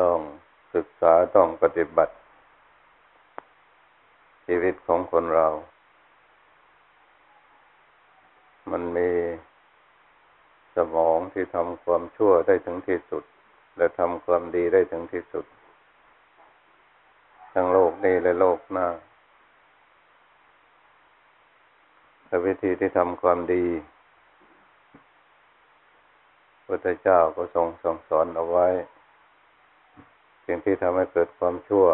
ต้องศึกษาต้องปฏิบัติ ชีวิตของคนเรา มันมีสมองที่ทำความชั่วได้ถึงที่สุด และทำความดีได้ถึงที่สุด ทั้งโลกนี้และโลกหน้าแต่วิธีที่ทำความดีพระเจ้าก็ทรงส่งสอนเอาไว้ สิ่งที่ทำให้เกิดความชั่ว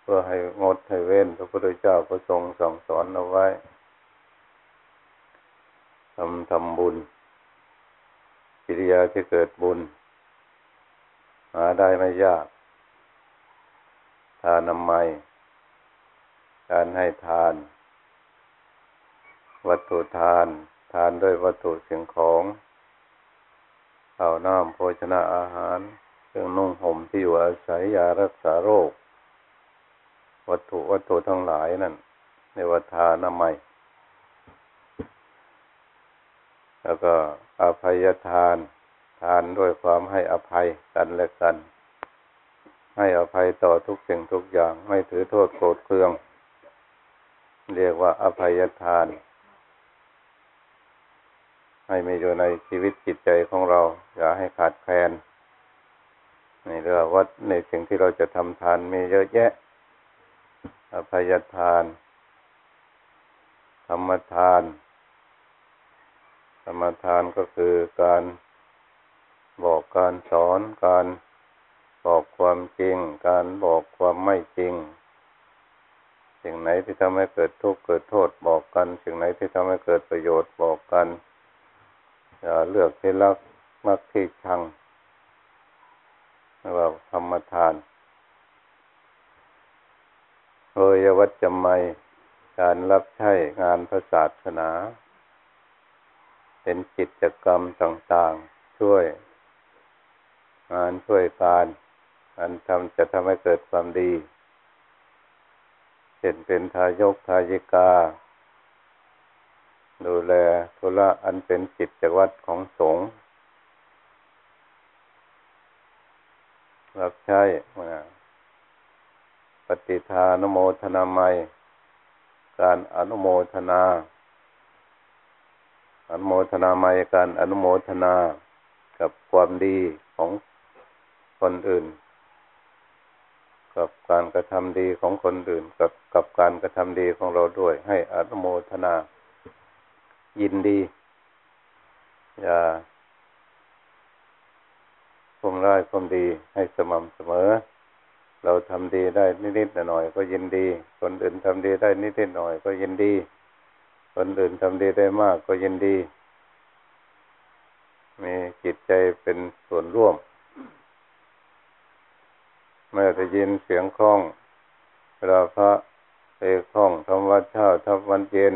เพื่อให้งดให้เว้น พระพุทธเจ้าก็ทรงส่งสอนเอาไว้ทำทำบุญ กิริยาที่เกิดบุญ หาได้ไม่ยากทานน้ำไมการให้ทาน วัตถุทาน ทานด้วยวัตถุสิ่งของข้าวน้ำโภชนะอาหาร เครื่องนุ่งห่มที่อยู่อาศัยยารักษาโรค วัตถุวัตถุทั้งหลายนั่นในวัฏานามัย แล้วก็อภัยทาน ทานด้วยความให้อภัยกันและกัน ให้อภัยต่อทุกสิ่งทุกอย่าง ไม่ถือโทษโกรธเคือง เรียกว่าอภัยทานให้มีอยู่ในชีวิตจิตใจของเรา อย่าให้ขาดแคลน ในเรื่องว่าในสิ่งที่เราจะทำทานมีเยอะแยะ อภัยทาน ธรรมทาน ธรรมทานก็คือการบอกการสอนการบอกความจริง การบอกความไม่จริง สิ่งไหนที่ทำให้เกิดทุกข์เกิดโทษบอกกัน สิ่งไหนที่ทำให้เกิดประโยชน์บอกกันอย่าเลือกที่รักมักที่ชัง เราธรรมทานเอยวัจจไมการรับใช้งานพระศาสนา เป็นกิจกรรมต่างๆ ช่วย งานช่วยการอันทำจะทำให้เกิดความดีเช่นเป็นทายกทายิกา ดูแลธุระอันเป็นจิตวัตรของสงฆ์ รับใช้ปฏิทานโมทนาไมการอนุโมทนาอนุโมทนาไมการอนุโมทนากับความดีของคนอื่น กับการกระทำดีของคนอื่น กับกับการกระทำดีของเราด้วย ให้อนุโมทนา ยินดี อย่า คงร้ายคงดีให้สม่ำเสมอ เราทำดีได้นิดๆหน่อยก็ยินดี คนอื่นทำดีได้นิดๆหน่อยก็ยินดี คนอื่นทำดีได้มากก็ยินดี มีจิตใจเป็นส่วนร่วมเมื่อได้ยินเสียงคล้องเวลาพระเอคล้องทำวัดเช้าทำวันเย็น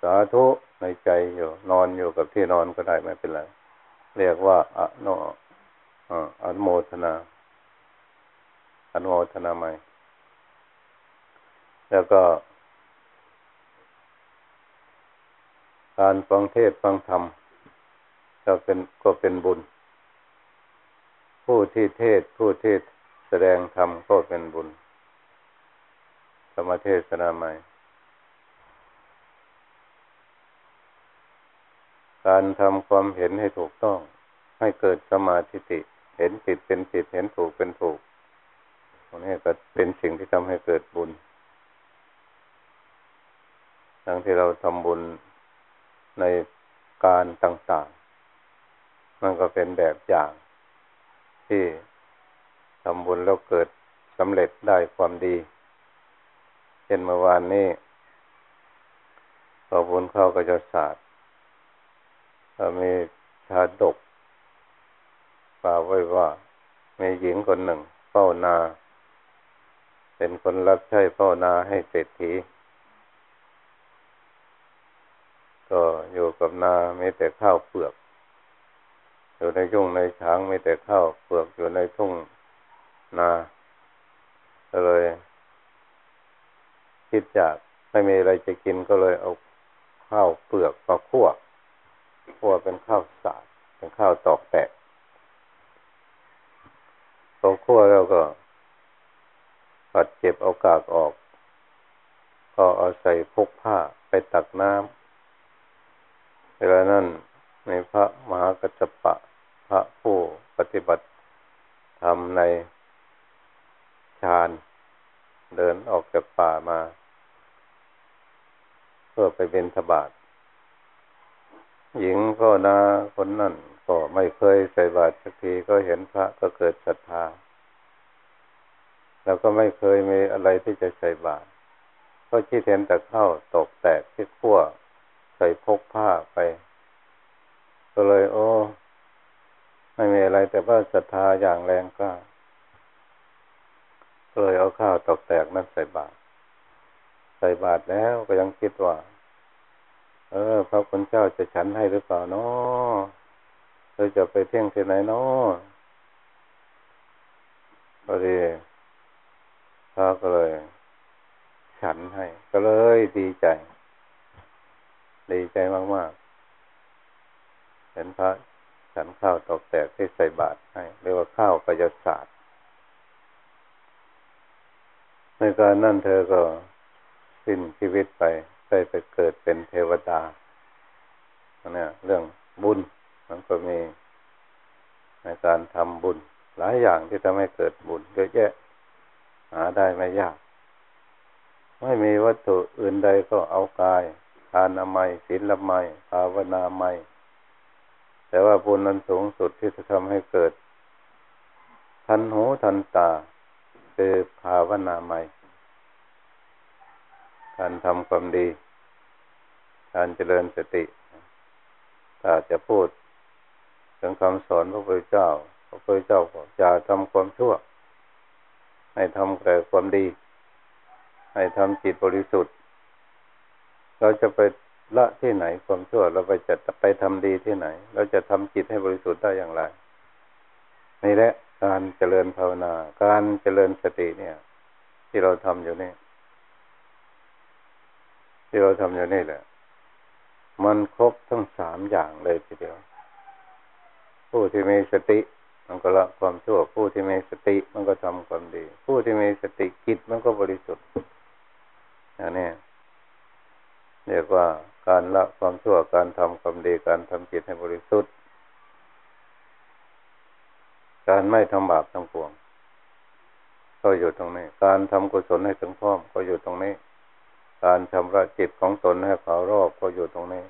สาธุในใจอยู่ นอนอยู่กับที่นอนก็ได้ไม่เป็นไร เรียกว่าอโนอนุโมทนา อนุโมทนาใหม่ แล้วก็ การฟังเทศฟังธรรมก็เป็นก็เป็นบุญ ผู้ที่เทศผู้ที่แสดงธรรมก็เป็นบุญธรรมเทศนาใหม่ การทำความเห็นให้ถูกต้อง ให้เกิดสมาธิิเห็นผิดเป็นผิดเห็นถูกเป็นถูกตรงนี้ก็เป็นสิ่งที่ทำให้เกิดบุญ ทั้งที่เราทำบุญในการต่างๆ มันก็เป็นแบบอย่าง ที่ทำบุญแล้วเกิดสำเร็จได้ความดี เช่นเมื่อวานนี้พอบุญเข้าก็จะศาสตร์ มีชาดกกล่าวไว้ว่า มีหญิงคนหนึ่งเฝ้านา เป็นคนรับใช้เฝ้านาให้เศรษฐี ก็อยู่กับนาไม่แต่ข้าวเปลือก อยู่ในยุ่งในช้างไม่แต่ข้าวเปลือกอยู่ในทุ่งนาก็เลยคิดจากไม่มีอะไรจะกินก็เลยเอาข้าวเปลือกมาคั่ว คั่วเป็นข้าวสาดเป็นข้าวตอกแตกพอคั่วแล้วก็ปัดเจ็บเอากากออก ก็เอาใส่พกผ้าไปตักน้ำเวลานั้นในพระมหากัจจปะ พระผู้ปฏิบัติทำในฌานเดินออกจากป่ามา เพื่อไปเป็นทบาท หญิงก็นาคนนั่นก็ไม่เคยใส่บาตรสักทีก็เห็นพระก็เกิดศรัทธา แล้วก็ไม่เคยมีอะไรที่จะใส่บาตรก็คิดเห็นแต่ข้าวตกแตกที่ขั้วใส่พกผ้าไป ก็เลย โอ้ ไม่มีอะไรแต่ว่าศรัทธาอย่างแรงกล้าก็เลยเอาข้าวตกแตกนั้นใส่บาตรใส่บาตรแล้วก็ยังคิดว่า เออ พระคุณเจ้าจะฉันให้หรือเปล่าเนาะเราจะไปเที่ยงที่ไหนเนาะพอดีพระก็เลย ฉันให้ ก็เลยดีใจ ดีใจมากๆเห็นพระฉันข้าวตกแตกที่ใส่บาตรให้เรียกว่าข้าวประยศาสตร์ในการนั่นเธอก็สิ้นชีวิตไป ได้ไปเกิดเป็นเทวดาเนี่ยเรื่องบุญมันก็มีในการทำบุญ หลายอย่างที่ทำให้เกิดบุญเยอะแยะ หาได้ไม่ยาก ไม่มีวัตถุอื่นใดก็เอากายทานามัยศีลละไมภาวนาไมแต่ว่าบุญนั้นสูงสุดที่จะทำให้เกิด ทันหูทันตาคือภาวนาไม การทำความดี การเจริญสติถ้าจะพูดถึงคำสอนพระพุทธเจ้า พระพุทธเจ้าบอกอย่าทำความชั่ว ให้ทำแต่ความดี ให้ทำจิตบริสุทธิ์ เราจะไปละที่ไหนความชั่ว เราไปจะไปทำดีที่ไหน เราจะทำจิตให้บริสุทธิ์ได้อย่างไรนี่แหละการเจริญภาวนา การเจริญสติเนี่ย ที่เราทำอยู่เนี่ย ที่เราทำอยู่นี่แหละ มันครบทั้งสามอย่างเลยทีเดียว ผู้ที่มีสติ มันก็ละความชั่ว ผู้ที่มีสติมันก็ทำความดี ผู้ที่มีสติจิตมันก็บริสุทธิ์อย่างนี้เรียกว่าการละความชั่วการทำความดีการทำจิตให้บริสุทธิ์ การไม่ทำบาปทั้งปวง ก็อยู่ตรงนี้ การทำกุศลให้ถึงพร้อมก็อยู่ตรงนี้ การชำระจิตของตนให้ขารอบก็อยู่ตรงนี้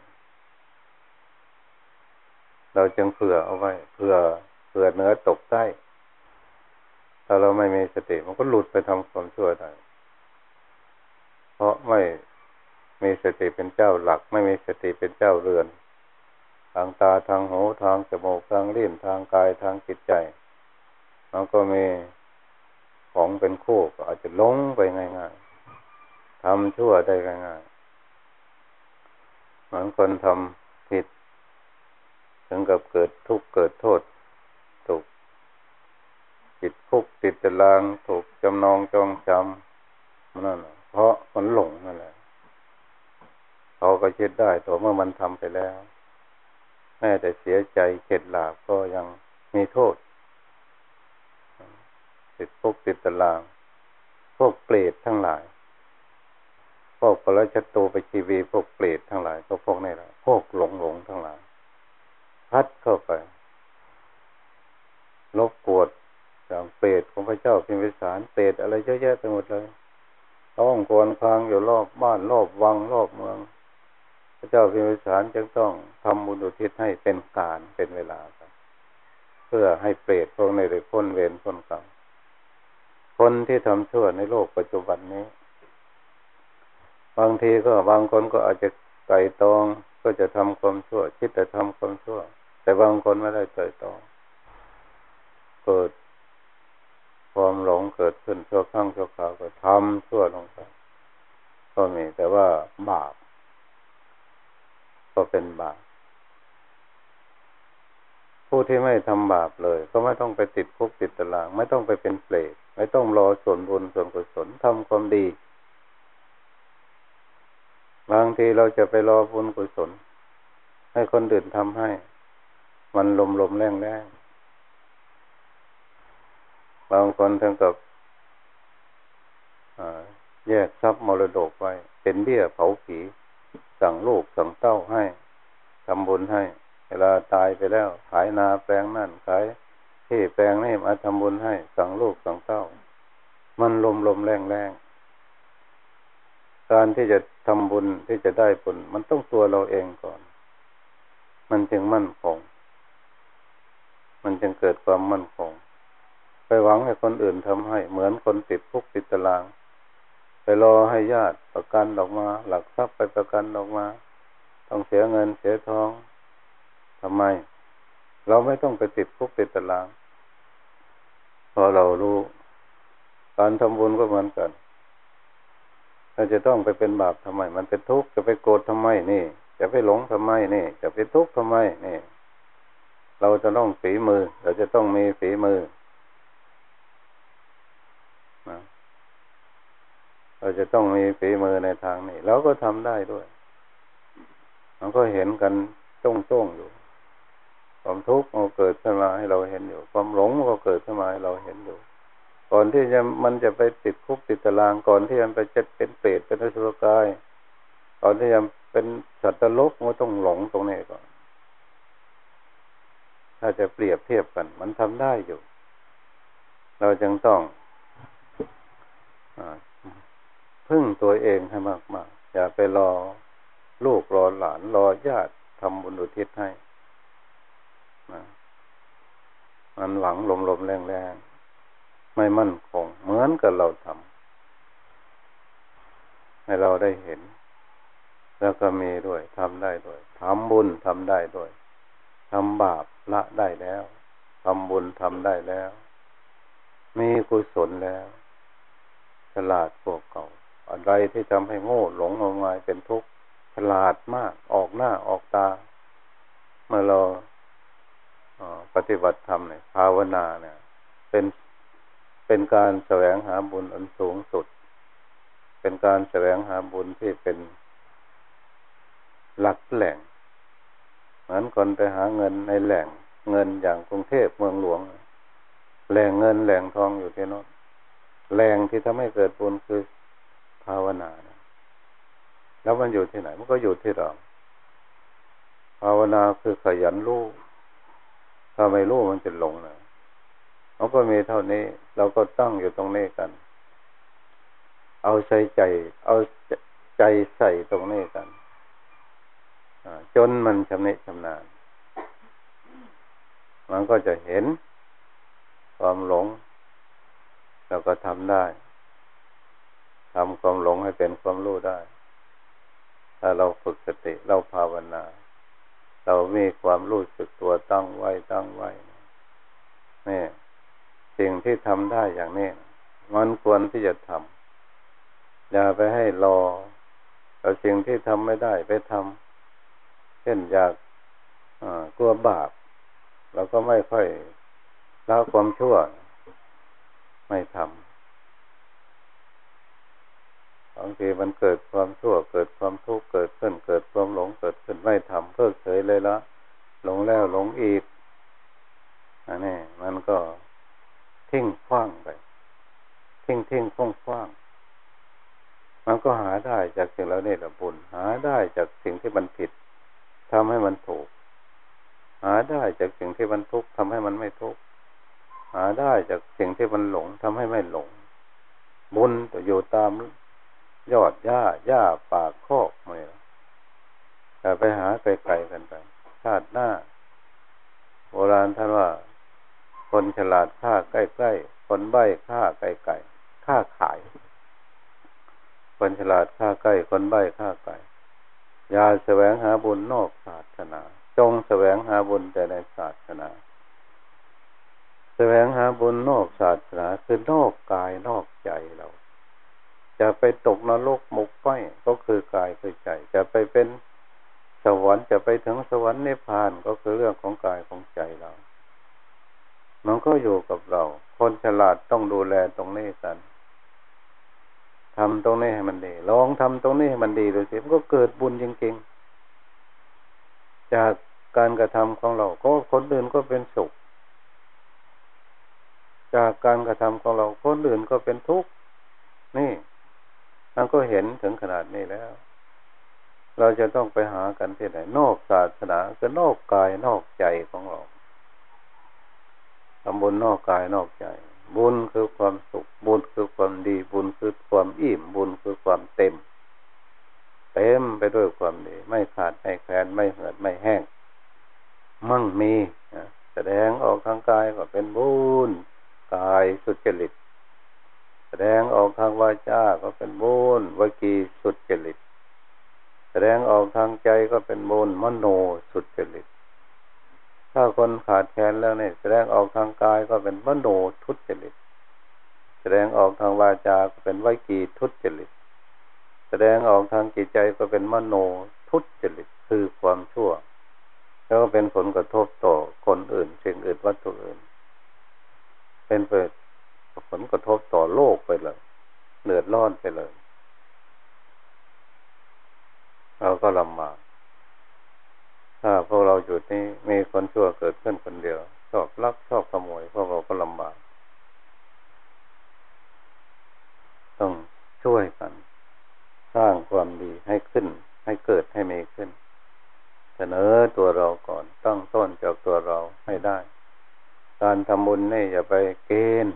เราจึงเผื่อเอาไว้เผื่อเผื่อเนื้อตกใต้ถ้าเราไม่มีสติมันก็หลุดไปทำความชั่วได้เพราะไม่มีสติเป็นเจ้าหลัก ไม่มีสติเป็นเจ้าเรือน ทางตาทางหูทางจมูกทางลิ้นทางกายทางจิตใจมันก็มีของเป็นคู่ก็อาจจะลงไปง่ายๆ ทำชั่วได้ง่ายๆเหมือนคนทำผิด ถึงกับเกิดทุกข์เกิดโทษถูกติดคุกติดตารางถูกจำนองจองจำนั่นเพราะมันหลงนั่นแหละเขาก็คิดได้ตัวเมื่อมันทำไปแล้วแม้แต่เสียใจเข็ดหลาบก็ยังมีโทษ ติดคุกติดตาราง พวกเปรตทั้งหลาย พวกปรชตูไปชีวีพวกเปรตทั้งหลายก็พวกนี้แหละ พวกหลงหลงทั้งหลาย พัดเข้าไปลบกวดอย่างเปรตของพระเจ้าพิมพิสารเปรตอะไรเยอะแยะไปหมดเลยต้องกวนคลางอยู่รอบบ้านรอบวังรอบเมือง พระเจ้าพิมพิสารจึงต้องทำบุญอุทิศให้เป็นการเป็นเวลาเพื่อให้เปรตพวกนี้ได้พ้นเวรพ้นกรรมคนที่ทำชั่วในโลกปัจจุบันนี้ บางทีก็บางคนก็อาจจะไต่ตองก็จะทำความชั่ว คิดแต่ทำความชั่ว แต่บางคนไม่ได้ไต่ตอง เกิดความหลงเกิดขึ้นชั่วครั้งชั่วคราวก็ทำชั่วลงไปก็มีแต่ว่าบาปก็เป็นบาปผู้ที่ไม่ทำบาปเลย ก็ไม่ต้องไปติดคุกติดตาราง ไม่ต้องไปเป็นเปรตไม่ต้องรอส่วนบุญส่วนกุศลทำความดี บางทีเราจะไปรอบุญกุศล ให้คนอื่นทำให้ มันลมลมแรงแรงบางคนถึงกับแยกทรัพย์มรดกไว้ เป็นเบี้ยเผาผี สั่งลูกสั่งเต้าให้ทำบุญให้ เวลาตายไปแล้ว ขายนาแปลงนั่นขายที่แปลงนี่มาทำบุญให้ สั่งลูกสั่งเต้า มันลมลมแรงแรง การที่จะทำบุญที่จะได้ผล มันต้องตัวเราเองก่อน มันจึงมั่นคง มันจึงเกิดความมั่นคง ไปหวังให้คนอื่นทำให้ เหมือนคนติดคุกติดตาราง ไปรอให้ญาติประกันออกมา หลักทรัพย์ไปประกันออกมา ต้องเสียเงินเสียทองทำไม เราไม่ต้องไปติดคุกติดตาราง พอเรารู้ การทำบุญก็เหมือนกัน เราจะต้องไปเป็นบาปทำไม มันเป็นทุกข์จะไปโกรธทำไมนี่ จะไปหลงทำไมนี่ จะไปทุกข์ทำไมนี่ เราจะต้องฝีมือ เราจะต้องมีฝีมือเราจะต้องมีฝีมือในทางนี้เราก็ทำได้ด้วยมันก็เห็นกันจ้องจ้องอยู่ ความทุกข์มันเกิดขึ้นมาให้เราเห็นอยู่ ความหลงมันก็เกิดขึ้นมาให้เราเห็นอยู่ ก่อนที่จะมันจะไปติดคุกติดตารางก่อนที่มันไปจะเป็นเปรตเป็นอสุรกายก่อนที่จะเป็นสัตว์โลกมันต้องหลงตรงนี้ก่อนถ้าจะเปรียบเทียบกัน มันทำได้อยู่ เราจึงต้องพึ่งตัวเองให้มากๆอย่าไปรอลูกรอหลานรอญาติทำบุญอุทิศให้มันหวังลมๆแรงๆ ไม่มั่นคง เหมือนกับเราทำให้เราได้เห็น แล้วก็มีด้วยทำได้ด้วยทำบุญทำได้ด้วยทำบาปละได้แล้วทำบุญทำได้แล้ว มีกุศลแล้วฉลาดพวกเก่า อะไรที่ทำให้โง่หลงงมงายเป็นทุกข์ฉลาดมากออกหน้าออกตา เมื่อเราปฏิบัติธรรมเนี่ยภาวนาเนี่ย เป็น เป็นการแสวงหาบุญอันสูงสุด เป็นการแสวงหาบุญที่เป็นหลักแหล่ง เหมือนคนไปหาเงินในแหล่งเงินอย่างกรุงเทพเมืองหลวง แหล่งเงินแหล่งทองอยู่ที่นั่นแหล่งที่ทำให้เกิดบุญคือภาวนาแล้วมันอยู่ที่ไหน มันก็อยู่ที่เรา ภาวนาคือขยันรู้ถ้าไม่รู้มันจะหลงนะ มันก็มีเท่านี้ เราก็ตั้งอยู่ตรงนี้กัน เอาใส่ใจ เอาใจใส่ตรงนี้กันจนมันชำนิชำนาญ มันก็จะเห็นความหลง เราก็ทำได้ทำความหลงให้เป็นความรู้ได้ ถ้าเราฝึกสติเราภาวนา เรามีความรู้สึกตัวตั้งไว้ตั้งไว้นี่ สิ่งที่ทำได้อย่างนี้ มันควรที่จะทำอย่าไปให้รอแต่สิ่งที่ทำไม่ได้ไปทำเช่นอยากกลัวบาปเราก็ไม่ค่อยละความชั่ว ไม่ทำบางทีมันเกิดความชั่ว เกิดความทุกข์เกิดขึ้น เกิดความหลงเกิดขึ้นไม่ทำเพิกเฉยเลยละหลงแล้วหลงอีกอันนี้มันก็ ทิ้งคว้างไป ทิ้งทิ้งคว้างคว้างมันก็หาได้จากสิ่งเหล่านี้ละบุญหาได้จากสิ่งที่มันผิดทำให้มันถูก หาได้จากสิ่งที่มันทุกข์ทำให้มันไม่ทุกข์หาได้จากสิ่งที่มันหลงทำให้ไม่หลง บุญตัวอยู่ตามยอดหญ้าหญ้าป่าคอกเมื่อแต่ไปหาไกลๆกันไปชาติหน้า โบราณท่านว่า คนฉลาดฆ่าใกล้ๆ คนใบ้ฆ่าไกลๆฆ่าขาย คนฉลาดฆ่าใกล้ คนใบ้ฆ่าไกลอย่าแสวงหาบุญนอกศาสนา จงแสวงหาบุญแต่ในศาสนา แสวงหาบุญนอกศาสนา คือนอกกายนอกใจเรา จะไปตกนรกหมกไฟก็คือกายคือใจ จะไปเป็นสวรรค์จะไปถึงสวรรค์นิพพานก็คือเรื่องของกายของใจเรา มันก็อยู่กับเรา คนฉลาดต้องดูแลตรงนี้กันทำตรงนี้ให้มันดีลองทำตรงนี้ให้มันดีดูสิมันก็เกิดบุญจริงๆ จากการกระทำของเรา ก็คนอื่นก็เป็นสุข จากการกระทำของเรา คนอื่นก็เป็นทุกข์ นี่มันก็เห็นถึงขนาดนี้แล้ว เราจะต้องไปหากันที่ไหนนอกศาสนาก็นอกกายนอกใจของเรา ทำบุญนอกกายนอกใจ บุญคือความสุข บุญคือความดี บุญคือความอิ่ม บุญคือความเต็ม เต็มไปด้วยความดี ไม่ขาดไม่แคลนไม่เหือดไม่แห้ง มั่งมีแสดงออกทางกายก็เป็นบุญกายสุจริต แสดงออกทางวาจาก็เป็นบุญวจีสุจริต แสดงออกทางใจก็เป็นบุญมโนสุจริต ถ้าคนขาดแคลนแล้วเนี่ยแสดงออกทางกายก็เป็นมโนทุจริต แสดงออกทางวาจาก็เป็นวิกีทุจริต แสดงออกทางจิตใจก็เป็นมโนทุจริตคือความชั่ว แล้วก็เป็นผลกระทบต่อคนอื่นสิ่งอื่นวัตถุอื่น เป็นผลกระทบต่อโลกไปเลยเหนือดร้อนไปเลยเราก็ลำบาก ถ้าพวกเราอยู่นี่มีคนชั่วเกิดขึ้นคนเดียว ชอบลักชอบขโมยพวกเราก็ลำบาก ต้องช่วยกัน สร้างความดีให้ขึ้น ให้เกิดให้มีขึ้น เสนอตัวเราก่อนตั้งต้นจากตัวเราให้ได้ การทำบุญนี่อย่าไปเกณฑ์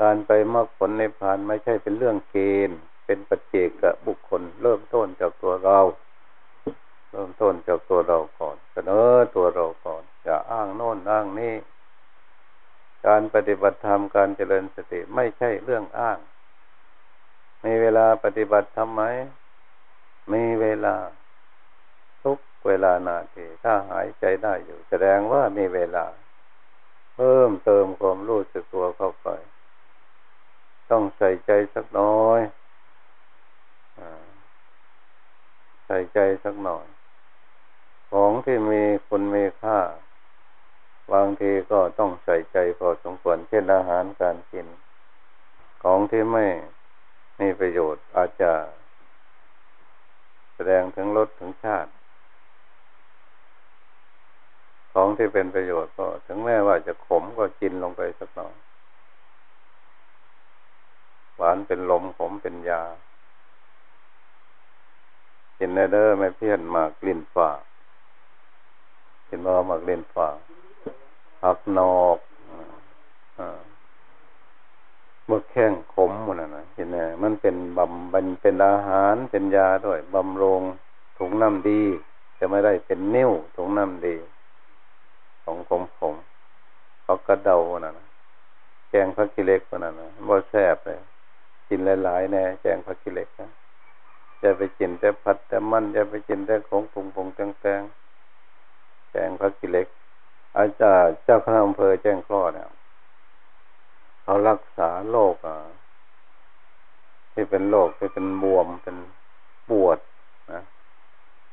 การไปมรรคผลในพานไม่ใช่เป็นเรื่องเกณฑ์ เป็นปัจเจกบุคคลเริ่มต้นจากตัวเรา เริ่มต้นจากตัวเราก่อนเสนอตัวเราก่อน อย่าอ้างโน่นอ้างนี่ การปฏิบัติธรรมการเจริญสติไม่ใช่เรื่องอ้าง มีเวลาปฏิบัติทำไหม มีเวลา ทุกเวลานาทีถ้าหายใจได้อยู่ แสดงว่ามีเวลา เพิ่มเติมความรู้สึกตัวเข้าไป ต้องใส่ใจสักน้อยใส่ใจสักหน่อย ของที่มีคุณมีค่า บางทีก็ต้องใส่ใจพอสมควรเช่นอาหารการกิน ของที่ไม่มีประโยชน์อาจจะ แสดงถึงรสถึงชาติ ของที่เป็นประโยชน์ก็ ถึงแม้ว่าจะขมก็กินลงไปสักหน่อยหวานเป็นลมขมเป็นยากินเด้อไม่เพี้ยนมากกลิ่นฝาก็นมาหมักเล่นฝาผักนอกเมื่อแข้งขมมันนะเห็นไหมมันเป็นบำบันเป็นอาหารเป็นยาด้วยบำรงถุงน้ำดี จะไม่ได้เป็นนิ้วถุงน้ำดี ของขมขมเขากระเดาน่ะนะแกงพักกิเล็กน่ะนะว่าแซ่บเลยกินหลายๆแน่แกงพักกิเล็กนะจะไปกินแต่ผัดแต่มันจะไปกินแต่ของผงผงแตงแตง แจ้งพระกิเลกอาจารย์เจ้าคณะอำเภอแจ้งข้อเนี่ยเขารักษาโรคอะที่เป็นโรคที่เป็นบวมเป็นปวดนะ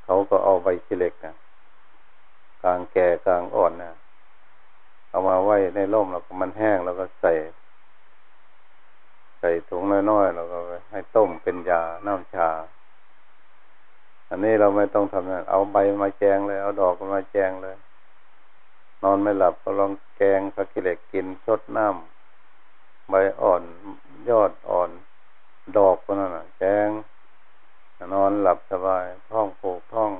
เขาก็เอาใบกิเลกนะกลางแก่กลางอ่อนนะเอามาไว้ในร่มแล้วก็มันแห้งแล้วก็ใส่ ใส่ถุงน้อยๆแล้วก็ให้ต้มเป็นยาน้ำชา อันนี้เราไม่ต้องทำนั่นเอาใบมาแจงเลย เอาดอกมาแจงเลย นอนไม่หลับก็ลองแกงผักกิเลกกินชดน้ำใบอ่อน ยอดอ่อน ดอกก็นั่นน่ะแกงนอนหลับสบายท้องโผกท้อง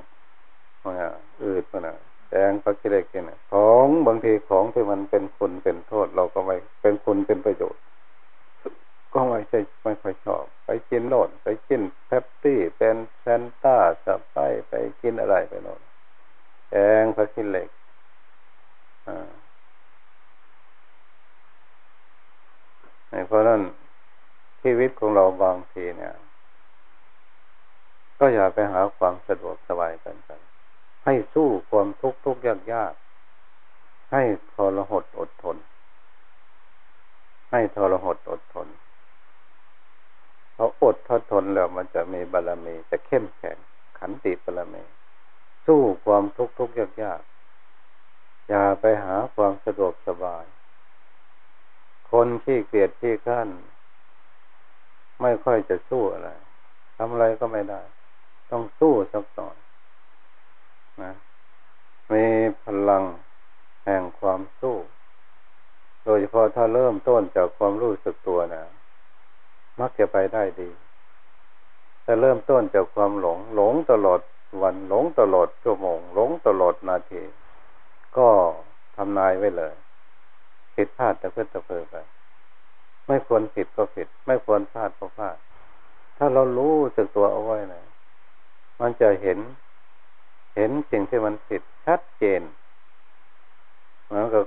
มันอะอืดมันอะแกงผักกิเลกกินของบางทีของที่มันเป็นคุณเป็นโทษ เราก็ไม่เป็นคุณเป็นประโยชน์ ก็ไม่ใช่ไม่ค่อยชอบ ไปกินโน่นไปกินแพปซี่เป็นแซนต้าสไปไปกินอะไรไปโน่นแกงพักินเหล็กอ่าเพราะนั้นชีวิตของเราบางทีเนี่ย ก็อย่าไปหาความสะดวกสบายกันกันให้สู้ความทุกข์ทุกยากยากให้ทรหดอดทน ให้ทรหดอดทน เขาอดทนทนแล้วมันจะมีบารรมีจะเข้มแข็งขันติบารรมี สู้ความทุกข์ทุกข์ยากยากอย่าไปหาความสะดวกสบาย คนที่เกลียดที่ขั้นไม่ค่อยจะสู้อะไรทำอะไรก็ไม่ได้ ต้องสู้สักหน่อยนะมีพลังแห่งความสู้ โดยเฉพาะถ้าเริ่มต้นจากความรู้สึกตัวนะ มักจะไปได้ดี แต่เริ่มต้นจากความหลง หลงตลอดวันหลงตลอดชั่วโมง หลงตลอดนาที ก็ทำนายไว้เลย ผิดพลาดแต่เพื่อตะเพอไป ไม่ควรผิดก็ผิด ไม่ควรพลาดก็พลาด ถ้าเรารู้สึกตัวเอาไว้นะมันจะเห็น เห็นสิ่งที่มันผิดชัดเจนเหมือนกับ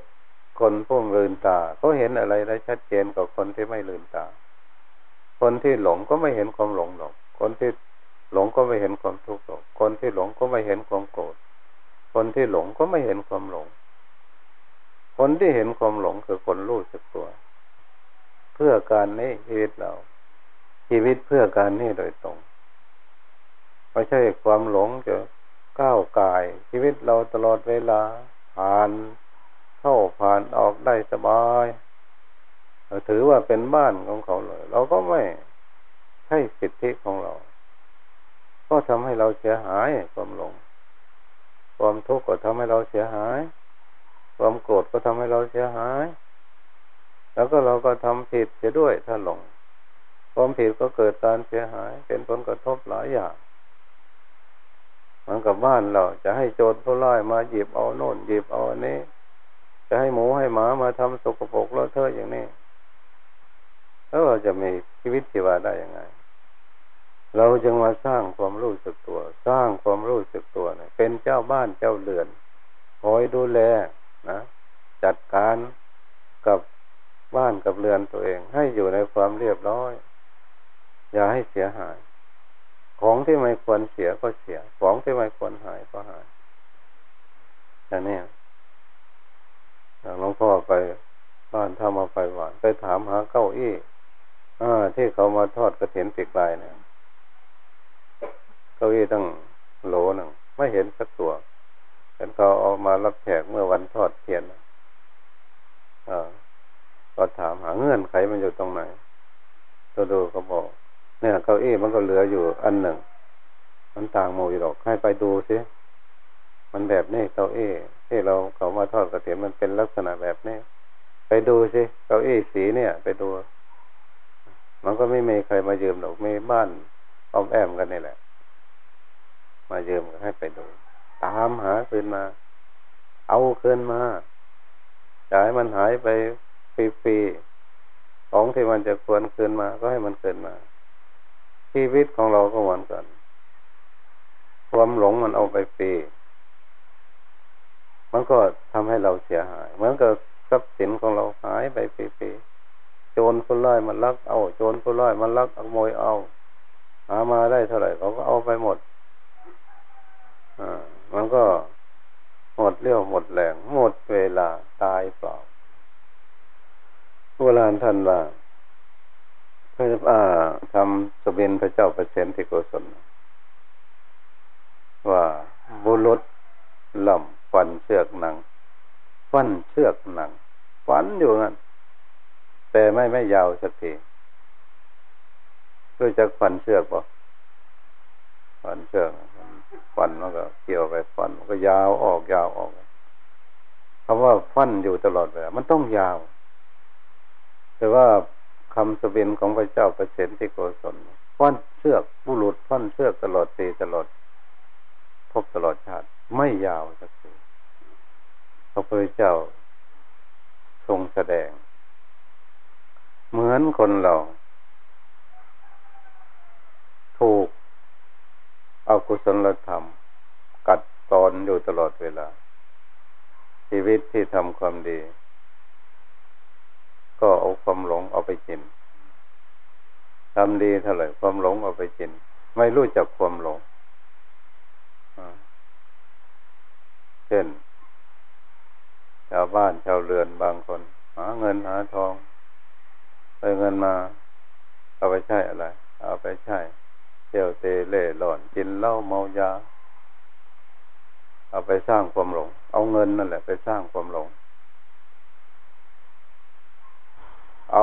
คนผู้ลืนตาเขาเห็นอะไรได้ชัดเจนกว่าคนที่ไม่ลืนตา คนที่หลงก็ไม่เห็นความหลงหรอก คนที่หลงก็ไม่เห็นความทุกข์หรอก คนที่หลงก็ไม่เห็นความโกรธ คนที่หลงก็ไม่เห็นความหลง คนที่เห็นความหลงคือคนรู้สึกตัว เพื่อการนี้ชีวิตเรา ชีวิตเพื่อการนี้โดยตรงไม่ใช่ความหลงจะก้าวกาย ชีวิตเราตลอดเวลาผ่านเข้าผ่านออกได้สบาย ถือว่าเป็นบ้านของเขาเลย เราก็ไม่ใช่สิทธิของเรา ก็ทำให้เราเสียหายความหลง ความทุกข์ก็ทำให้เราเสียหาย ความโกรธก็ทำให้เราเสียหาย แล้วก็เราก็ทำผิดเสียด้วยถ้าหลง ความผิดก็เกิดการเสียหาย เป็นผลกระทบหลายอย่างเหมือนกับบ้านเราจะให้โจรผู้ร้ายมาหยิบเอาโน่นหยิบเอาอันนี้ จะให้หมูให้หมามาทำสกปรกแล้วเธอะอย่างนี้ แล้วเราจะมีชีวิตชีวาได้ยังไง เราจึงมาสร้างความรู้สึกตัว สร้างความรู้สึกตัวเนี่ยเป็นเจ้าบ้านเจ้าเรือนคอยดูแลนะจัดการกับบ้านกับเรือนตัวเอง ให้อยู่ในความเรียบร้อย อย่าให้เสียหาย ของที่ไม่ควรเสียก็เสีย ของที่ไม่ควรหายก็หายแต่นี่หลวงพ่อไปบ้านถ้ามาไปหวานไปถามหาเก้าอี้ อ่าที่เขามาทอดกระเทียนปีกลายเนี่ยเก้าอี้ตั้งโหลหนึ่งไม่เห็นสักตัวเห็นเขาเอามารับแขกเมื่อวันทอดเทียนอ่าก็ถามหาเงื่อนไขมันอยู่ตรงไหนตัวดูเขาบอก เนี่ยเก้าอี้มันก็เหลืออยู่อันหนึ่ง มันต่างโมอยู่หรอกให้ไปดูสิมันแบบนี้เก้าอี้ที่เราเขามาทอดกระเทียมมันเป็นลักษณะแบบนี้ไปดูสิเก้าอี้สีเนี่ย ไปดู มันก็ไม่มีใครมายืมหรอกมีบ้านอ้อมแอมกันนี่แหละ มายืมก็ให้ไปดูตามหาคืนมา เอาคืนมาจ่ายมันหายไปปีๆของที่มันจะควรคืนมา ก็ให้มันคืนมาชีวิตของเราก็เหมือนกัน ความหลงมันเอาไปปีมันก็ทำให้เราเสียหาย เหมือนกับทรัพย์สินของเราหายไปปีๆ โจรผู้ร้ายมันลักเอา โจรผู้ร้ายมันลักขโมยเอา หามาได้เท่าไหร่เขาก็เอาไปหมดอ่ามันก็หมดเรี่ยวหมดแรงหมดเวลาตายเปล่าโบราณท่านว่าพระอาทำสบินพระเจ้าประเสนที่โกศลว่าบุรุษลำฟันเชือกหนัง ฟันเชือกหนัง ฟันอยู่นั่น แต่ไม่ไม่ยาวสักทีด้วยจากฟันเชือกปะฟันเชือกฟันมันก็เกี่ยวไปฟันมันก็ยาวออกยาวออกคำว่าฟันอยู่ตลอดเวลามันต้องยาว แต่ว่าคำสบินของพระเจ้าประเสนที่โกศลฟันเชือกบุรุษฟันเชือกตลอดปีตลอด พบตลอดชาติ ไม่ยาวสักทีพระพุทธเจ้าทรงแสดง เหมือนคนเรา ถูกอกุศลธรรม กัดตอนอยู่ตลอดเวลา ชีวิตที่ทำความดี ก็เอาความหลงเอาไปกินทำดีเท่าไหร่ความหลงเอาไปกิน ไม่รู้จักความหลงเช่น ชาวบ้านชาวเรือนบางคน หาเงินหาทอง ไปเงินมา เอาไปใช้อะไร เอาไปใช้เที่ยวเตเล่หล่อนกินเหล้าเมายา เอาไปสร้างความหลง เอาเงินนั่นแหละไปสร้างความหลง เอา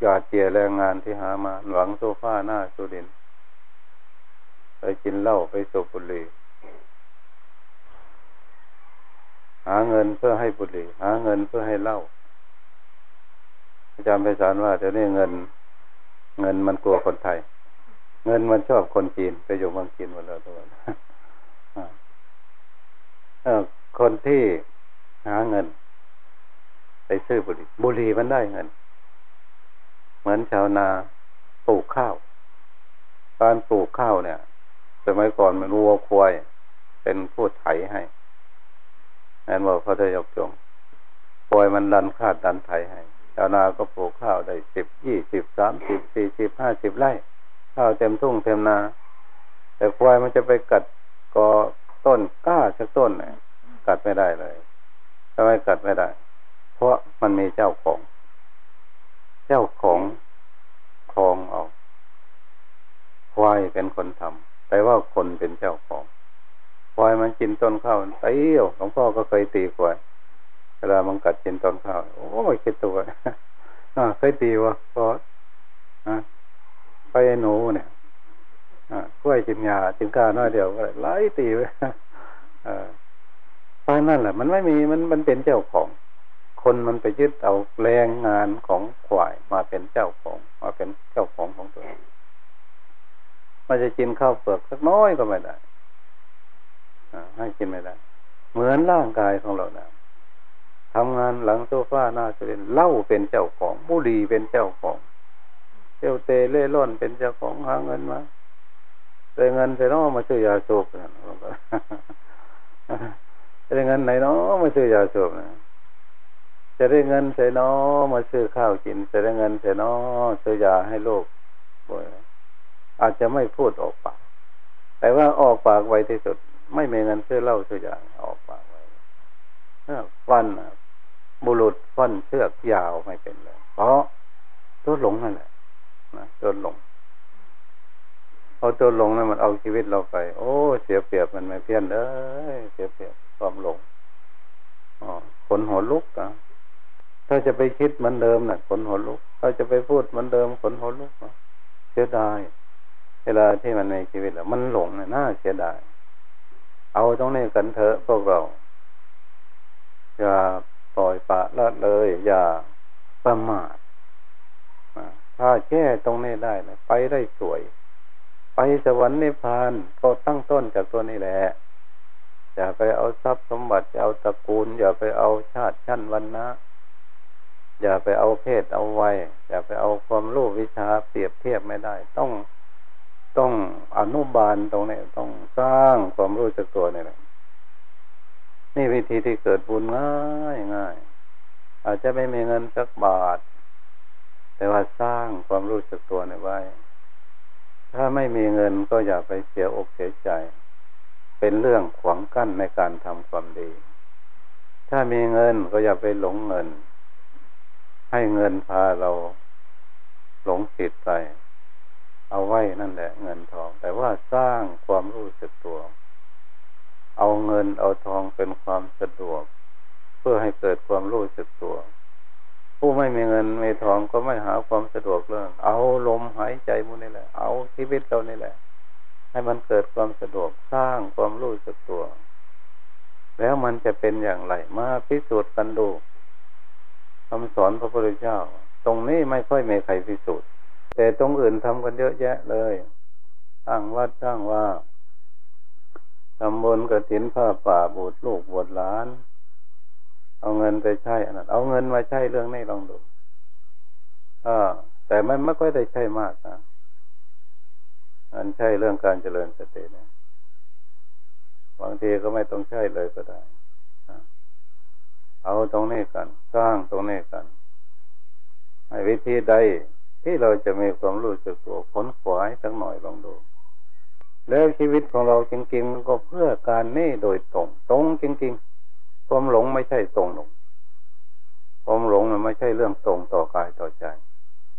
หยาดเจียแรงงานที่หามา หวังโซฟาหน้าสุดิน ไปกินเหล้าไปสูบบุหรี่หาเงินเพื่อให้บุหรี่ หาเงินเพื่อให้เหล้า อาจารย์ไปสอนว่าเดี๋ยวนี้เงิน เงินมันกลัวคนไทย เงินมันชอบคนจีนไปอยู่เมืองจีนหมดแล้วทุกคนคนที่หาเงิน ไปซื้อบุหรี่บุหรี่มันได้เงิน เหมือนชาวนาปลูกข้าว การปลูกข้าวเนี่ยสมัยก่อนมันวัวควายเป็นผู้ไถให้แอนบอกเขาจะยกจงปล่อยมันดันคาดดันไถให้ ชาวนาก็ปลูกข้าวได้สิบยี่สิบสามสิบสี่สิบห้าสิบไร่ ข้าวเต็มทุ่งเต็มนา แต่ควายมันจะไปกัดกอต้นก้าสักต้นเนี่ยกัดไม่ได้เลยทำไมกัดไม่ได้ เพราะมันมีเจ้าของ เจ้าของครองเอาควายเป็นคนทำแต่ว่าคนเป็นเจ้าของควายมันกินต้นข้าวตียวหลวงพ่อก็เคยตีควาย เวลามันกัดกินต้นข้าวโอ้ไม่คิดตัวเคยตีวะพอไปหนูเนี่ยกล้วยจิมยาจิมกาน้อยเดียวก็ไล่ตีไปเพราะนั่นแหละ มันไม่มีมันมันเป็นเจ้าของ คนมันไปยึดเอาแรงงานของควายมาเป็นเจ้าของ มาเป็นเจ้าของของตัวเองมันจะกินข้าวเปลือกสักน้อยก็ไม่ได้ให้กินไม่ได้ เหมือนร่างกายของเราเนะ ทำงานหลังโซฟาหน้าเตียงเล่าเป็นเจ้าของบุหรี่เป็นเจ้าของเที่ยวเตเล่ร่อนเป็นเจ้าของหาเงินมาได้เงินเสร็จแล้วมาซื้อยาสูบนะจะได้เงินไหนนาะมาซื้อยาสูบนะจะได้เงินเสร็จเนาะมาซื้อข้าวกิน จะได้เงินเสร็จเนาะซื้อยาให้โลกบ่อยอาจจะไม่พูดออกปากแต่ว่าออกปากไวที่สุด ไม่มีเงินซื้อเหล้าซื้อยาออกปากไว้ฟัน บุรุษฟันเชือกยาวไม่เป็นเลย เพราะตัวหลงนั่นแหละนะตัวหลงเอตัวหลงนั่นมันเอาชีวิตเราไป โอ้เสียเปรียบมันไม่เพี้ยนเอ้ยเสียเปรียบความหลงอ๋อขนหัวลุกอะถ้าจะไปคิดเหมือนเดิมนะ่ะขนหัวลุก ถ้าจะไปพูดเหมือนเดิมขนหัวลุกเสียดายเวลาที่มันในชีวิตแล้วมันหลงนะน่าเสียดาย เอาตรงนี้กันเถอะพวกเราอย่า ปล่อยปะละเลย อย่าประมาทถ้าแก้ตรงนี้ได้นะไปได้สวย ไปสวรรค์นิพพานก็ตั้งต้นจากตัวนี้แหละ อย่าไปเอาทรัพย์สมบัติอย่าเอาตระกูล อย่าไปเอาชาติชั้นวันนะอย่าไปเอาเพศเอาวัยอย่าไปเอาความรู้วิชาเปรียบเทียบไม่ได้ ต้องต้องอนุบาลตรงนี้ต้องสร้างความรู้จักตัวนี่แหละ นี่วิธีที่เกิดบุญง่ายง่าย อาจจะไม่มีเงินสักบาท แต่ว่าสร้างความรู้จักตัวในไว้ ถ้าไม่มีเงินก็อย่าไปเสียอกเสียใจ เป็นเรื่องขวางกั้นในการทำความดี ถ้ามีเงินก็อย่าไปหลงเงิน ให้เงินพาเราหลงผิดไป เอาไว้นั่นแหละ เงินทอง แต่ว่าสร้างความรู้สึกตัว เอาเงินเอาทองเป็นความสะดวก เพื่อให้เกิดความรู้สึกตัว ผู้ไม่มีเงินไม่ทองก็ไม่หาความสะดวกเรื่องเอาลมหายใจมุนี่แหละ เอาชีวิตเรานี่แหละ ให้มันเกิดความสะดวกสร้างความรู้สึกตัว แล้วมันจะเป็นอย่างไรมาพิสูจน์กันดูคำสอนพระพุทธเจ้า ตรงนี้ไม่ค่อยมีใครพิสูจน์แต่ตรงอื่นทำกันเยอะแยะเลยสร้างวัดสร้างว่า ทำบนกระถินผ้าป่าบูดลูกบวชหลาน เอาเงินไปใช้อันนั้นเอาเงินมาใช้เรื่องนี้ลองดูอแต่มันไม่ค่อยได้ใช้มากนะอันใช่เรื่องการเจริญสติเนี่ยบางทีก็ไม่ต้องใช้เลยก็ได้เอาตรงนี้กัน สร้างตรงนี้กันให้วิธีใดที่เราจะมีความรู้สึกตัวผลขวายสักหน่อยลองดู แล้วชีวิตของเราจริงๆมันก็เพื่อการนี่โดยตรง ตรงจริงๆ ความหลงไม่ใช่ตรงหลงความหลงมันไม่ใช่เรื่องตรงต่อกายต่อใจ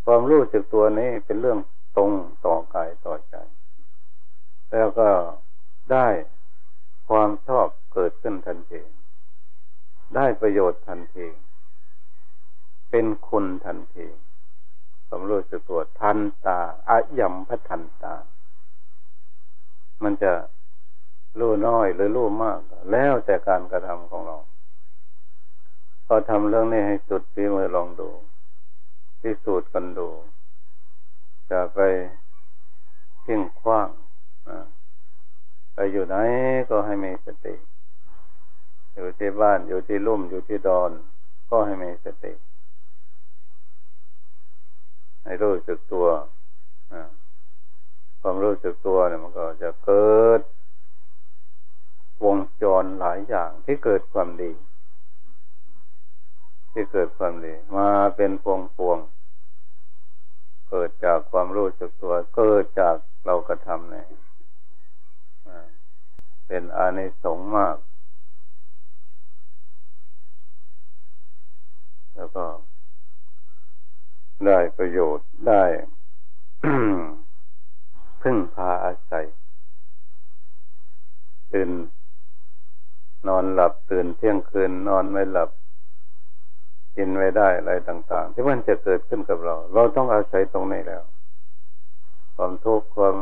ความรู้สึกตัวนี้เป็นเรื่องตรงต่อกายต่อใจ แล้วก็ได้ความชอบเกิดขึ้นทันที ได้ประโยชน์ทันที เป็นคุณทันทีความรู้สึกตัวทันตาอายมพทันตา มันจะรู้น้อยหรือรู้มาก แล้วแต่การกระทำของเราพอทำเรื่องนี้ให้สุดฝีมือลองดูพิสูจน์กันดู จะไปทิ้งขว้างไปอยู่ไหนก็ให้มีสติ อยู่ที่บ้านอยู่ที่ลุ่มอยู่ที่ดอน ก็ให้มีสติ ให้รู้สึกตัว ความรู้สึกตัวเนี่ยมันก็จะเกิด วงจรหลายอย่างที่เกิดความดี ที่เกิดความดี มาเป็นพวงพวงเกิดจากความรู้สึกตัว เกิดจากเรากระทำเนี่ยเป็นอานิสงส์มาก แล้วก็ได้ประโยชน์ได้ พึ่งพาอาศัย ตื่น นอนหลับตื่นเที่ยงคืนนอนไม่หลับ กินไม่ได้อะไรต่าง ๆ ที่มันจะเกิดขึ้นกับเรา เราต้องอาศัยตรงนี้แล้ว ความทุกข์ความ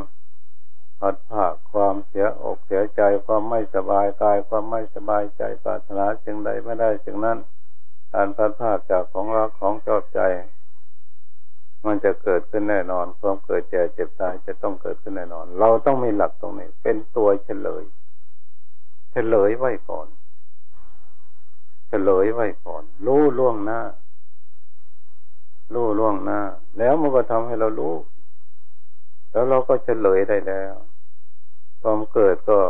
พัดภาคความเสียอกเสียใจความไม่สบายกายความไม่สบายใจปรารถนาสิ่งใดไม่ได้สิ่งนั้น การพัดภาจากของรักของชอบใจ มันจะเกิดขึ้นแน่นอนความเกิดแก่เจ็บตายจะต้องเกิดขึ้นแน่นอน เราต้องมีหลักตรงนี้ เป็นตัวเฉลย เฉลยไว้ก่อน เฉลยไว้ก่อน รู้ล่วงหน้า รู้ล่วงหน้า แล้วมันก็ทำให้เรารู้ แล้วเราก็เฉลยได้แล้ว ความเกิดก็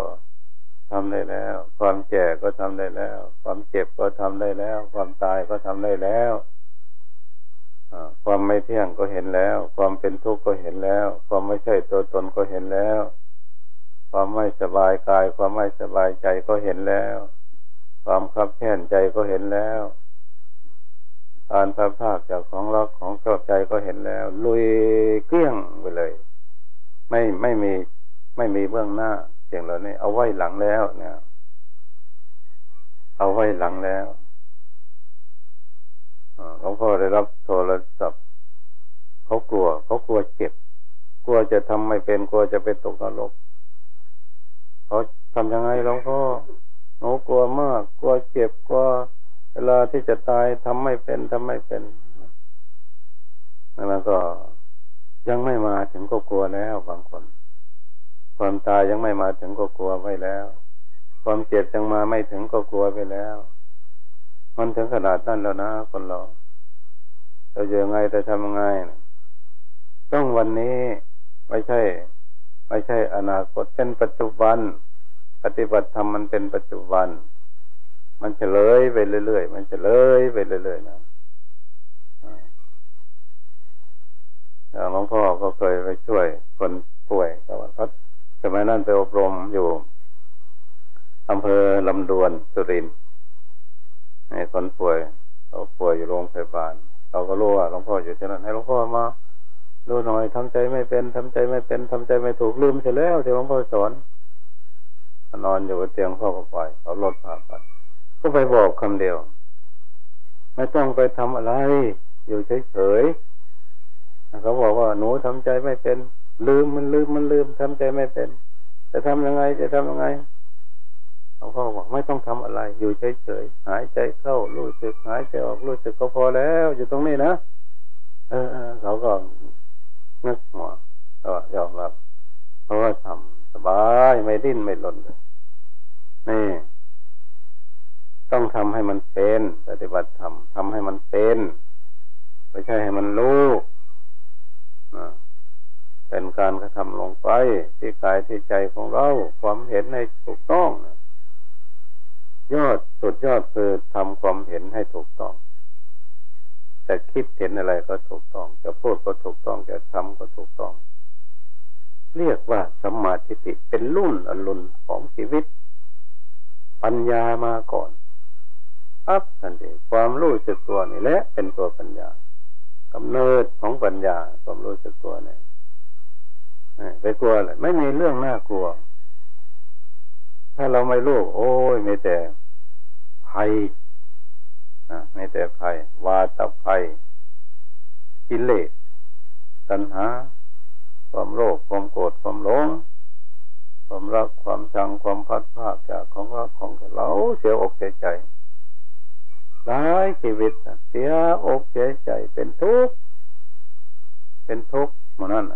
ทำได้แล้ว ความแก่ก็ทำได้แล้ว ความเจ็บก็ทำได้แล้ว ความตายก็ทำได้แล้ว ความไม่เที่ยงก็เห็นแล้ว ความเป็นทุกข์ก็เห็นแล้ว ความไม่ใช่ตัวตนก็เห็นแล้ว ความไม่สบายกาย ความไม่สบายใจก็เห็นแล้ว ความขับแค้นใจก็เห็นแล้วการพัดภาคจากของรักของชอบใจก็เห็นแล้ว ลุยเกลี้ยงไปเลย ไม่ไม่มีไม่มีเบื้องหน้าอย่างเราเนี่ยเอาไว้หลังแล้วเนี่ย เอาไว้หลังแล้ว หลวงพ่อได้รับโทรศัพท์เขากลัวเขากลัวเจ็บ กลัวจะทำไม่เป็นกลัวจะไปตกนรกเขาทำยังไงหลวงพ่อหนูกลัวมาก กลัวเจ็บกลัวเวลาที่จะตายทำไม่เป็นทำไม่เป็นแล้วก็ยังไม่มาถึงก็กลัวแล้วบางคน ความตายยังไม่มาถึงก็กลัวไว้แล้ว ความเจ็บยังมาไม่ถึงก็กลัวไปแล้ว มันถึงขนาดนั้นแล้วนะคนเราเราจะยังไงจะทำยังไงต้องวันนี้ไม่ใช่ ไม่ใช่อนาคตเป็นปัจจุบัน ปฏิบัติธรรมมันเป็นปัจจุบัน มันเฉลยไปเรื่อยๆมันเฉลยไปเรื่อยๆนะหลวงพ่อก็เคยไปช่วยคนป่วยแต่ว่าเขาสมัยนั้นไปอบรมอยู่อำเภอลำดวนสุรินทร์ ให้คนป่วยเขาป่วยอยู่โรงพยาบาลเราก็รู้ว่าหลวงพ่ออยู่ที่นั่นให้หลวงพ่อมาดูหน่อยทำใจไม่เป็นทำใจไม่เป็นทำใจไม่ถูกลืมเสียแล้วที่หลวงพ่อสอนนอนอยู่บนเตียงพ่อก็ปล่อยเขาลดผ่าไปก็ไปบอกคำเดียว ไม่ต้องไปทำอะไร อยู่เฉยๆเขาบอกว่าหนูทำใจไม่เป็น ลืมมันลืมมันลืมทำใจไม่เป็น จะทำยังไงจะทำยังไง เขาก็บอกไม่ต้องทำอะไร อยู่เฉยๆหายใจเข้ารู้สึกหายใจออกรู้สึกก็พอแล้ว อยู่ตรงนี้นะเออเขาก็นึกหัวก็ยอมรับเพราะว่าทำสบายไม่ดิ้นไม่หล่นเลยนี่ ต้องทำให้มันเป็นปฏิบัติธรรมทำให้มันเป็นไม่ใช่ให้มันรู้เป็นการกระทำลงไป ที่กายที่ใจของเรา ความเห็นให้ถูกต้อง ยอดสุดยอดคือทำความเห็นให้ถูกต้องจะคิดเห็นอะไรก็ถูกต้องจะพูดก็ถูกต้องจะทำก็ถูกต้อง เรียกว่าสมาธิิเป็นรุ่นอรุณของชีวิต ปัญญามาก่อนอัพทันทีความรู้สึกตัวนี่แหละเป็นตัวปัญญากำเนิดของปัญญาความรู้สึกตัวเนี่ยไปกลัวเลยไม่มีเรื่องน่ากลัว ถ้าเราไม่รู้โอ้ยไม่แต่ภัยไม่แต่ภัยวาตภัยกิเลสตัณหา ความโลภความโกรธความหลงความรักความชังความพัดภาคจากของรักของเราเสียอกเสียใจหลายชีวิตเสียอกเสียใจเป็นทุกข์เป็นทุกข์มันนั่น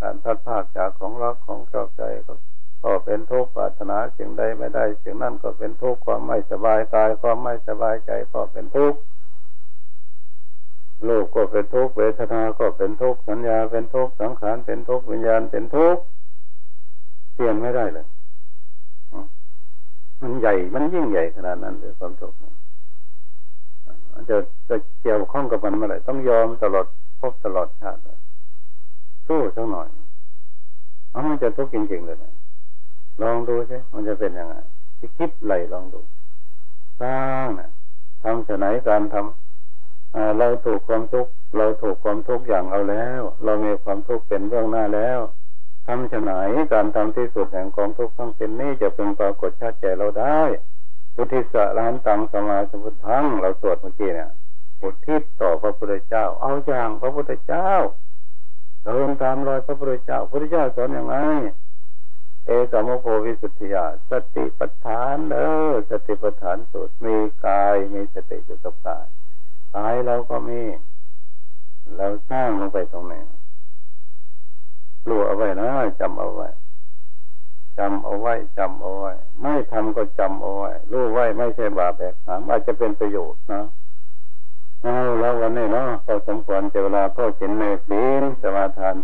การพัดภาคจากของรักของชอบใจก็ ก็เป็นทุกข์ปรารถนาสิ่งใดไม่ได้สิ่งนั้นก็เป็นทุกข์ความไม่สบายกายความไม่สบายใจก็เป็นทุกข์โลกก็เป็นทุกข์เวทนาก็เป็นทุกข์สัญญาเป็นทุกข์สังขารเป็นทุกข์วิญญาณเป็นทุกข์เปลี่ยนไม่ได้เลยมันใหญ่มันยิ่งใหญ่ขนาดนั้นเลยความทุกข์จะจะเกี่ยวข้องกับมันเมื่อไหร่ต้องยอมตลอดพบตลอดชาติสู้สักหน่อยมันจะทุกข์จริงๆเลยนะ ลองดูใช่มันจะเป็นยังไงที่คิดไหลลองดู สร้างนะทำจะไหนการทำเราถูกความทุกข์เราถูกความทุกข์อย่างเอาแล้ว เรามีความทุกข์เป็นเรื่องหน้าแล้วทำจะไหนการทำที่สุดแห่งกองทุกข์ทั้งเป็นนี้จะเป็นปรากฏชัดแก่เราได้พุทธิสะรานตังสมาสมุทธังเราสวดเมื่อกี้เนี่ยอุทิศต่อพระพุทธเจ้า เอาอย่างพระพุทธเจ้าเดินตามรอยพระพุทธเจ้าพระพุทธเจ้าสอนอย่างไร เอกมโพวิสุทธิยา สติปัฏฐานเออสติปัฏฐานสุดมีกายมีสติอยู่กับกายกายเราก็มี เราสร้างลงไปตรงไหนรู้เอาไว้นะจำเอาไว้จำเอาไว้จำเอาไว้ ไม่ทำก็จำเอาไว้รู้ไว้ไม่ใช่บาปแบกหามอาจจะเป็นประโยชน์นะเอาแล้ววันนี้เนาะพอสมควรเจเวลาพ่อเห็นในศีลสมาทาน